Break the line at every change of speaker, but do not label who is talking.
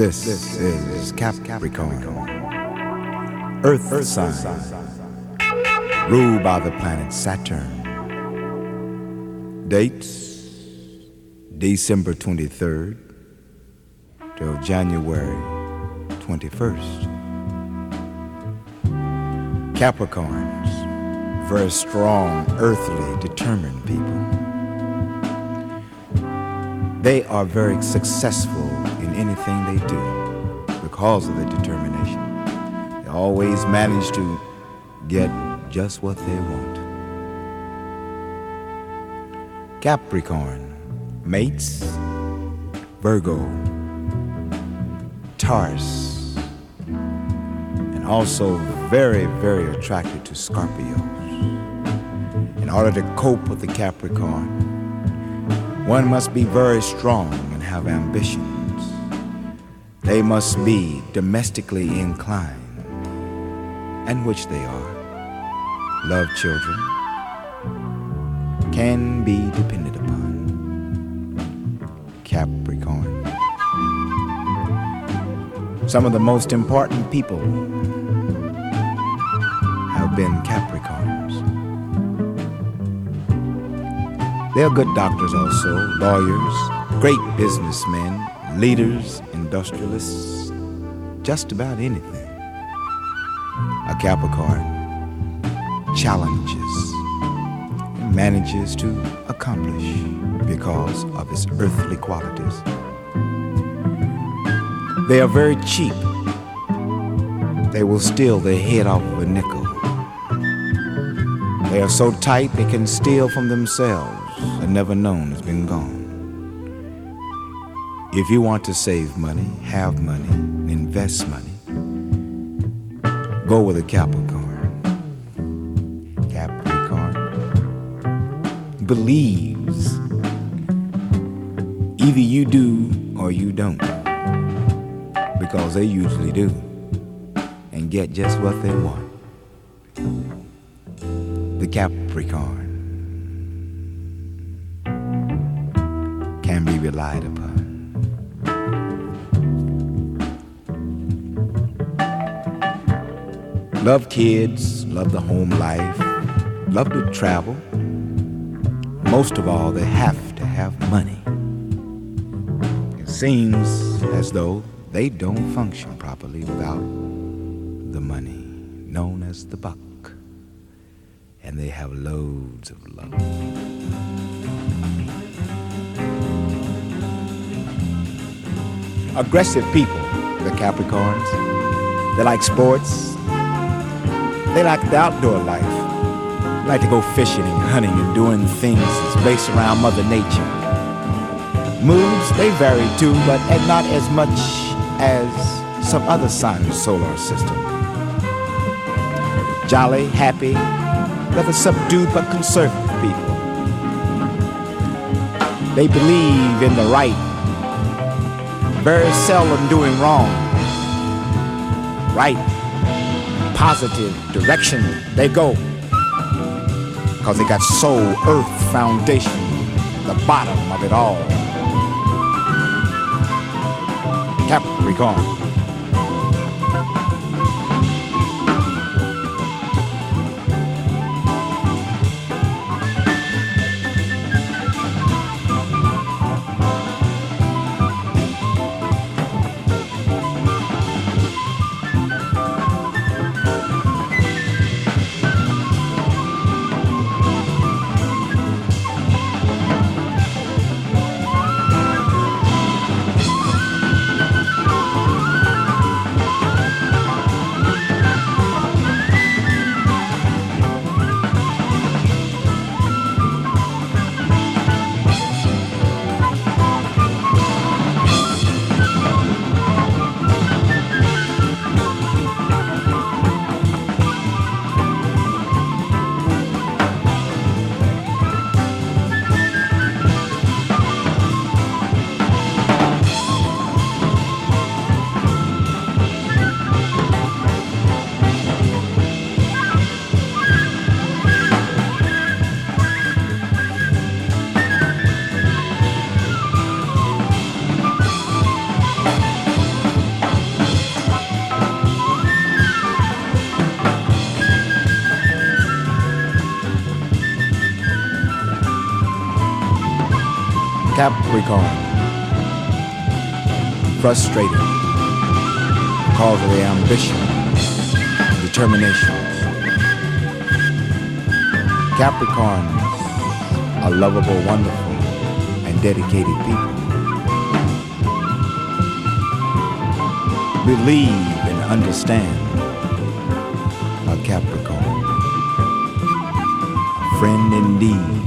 This is Capricorn, Earth, Earth sign, ruled by the planet Saturn. Dates December 23rd till January 21st. Capricorns, very strong, earthly, determined people. They are very successful in anything they do because of their determination. They always manage to get just what they want. Capricorn, mates, Virgo, Taurus, and also very, very attracted to Scorpios. In order to cope with the Capricorn, one must be very strong and have ambitions. They must be domestically inclined, and which they are. Love children, can be depended upon. Capricorn. Some of the most important people have been Capricorns. They are good doctors also, lawyers, great businessmen, leaders, industrialists, just about anything. A Capricorn challenges manages to accomplish because of its earthly qualities. They are very cheap. They will steal their head off of a nickel. They are so tight they can steal from themselves and never known has been gone. If you want to save money, have money, invest money, go with a Capricorn. Capricorn believes either you do or you don't, because they usually do, and get just what they want. The Capricorn can be relied upon. Love kids, love the home life, love to travel. Most of all, they have to have money. It seems as though they don't function properly without the money, known as the buck. And they have loads of love. Aggressive people, the Capricorns. They like sports. They like the outdoor life. Like to go fishing and hunting and doing things that's based around Mother Nature. Moods, they vary too, but not as much as some other signs solar system. Jolly, happy, rather subdued but conservative people. They believe in the right, very seldom doing wrong. Right, positive direction they go. Because they got soul, earth, foundation, the bottom of it all. Capricorn. Capricorn, frustrated. Because of their ambition, determination. Capricorns. Are lovable, wonderful, and dedicated people. Believe and understand. A Capricorn, a friend indeed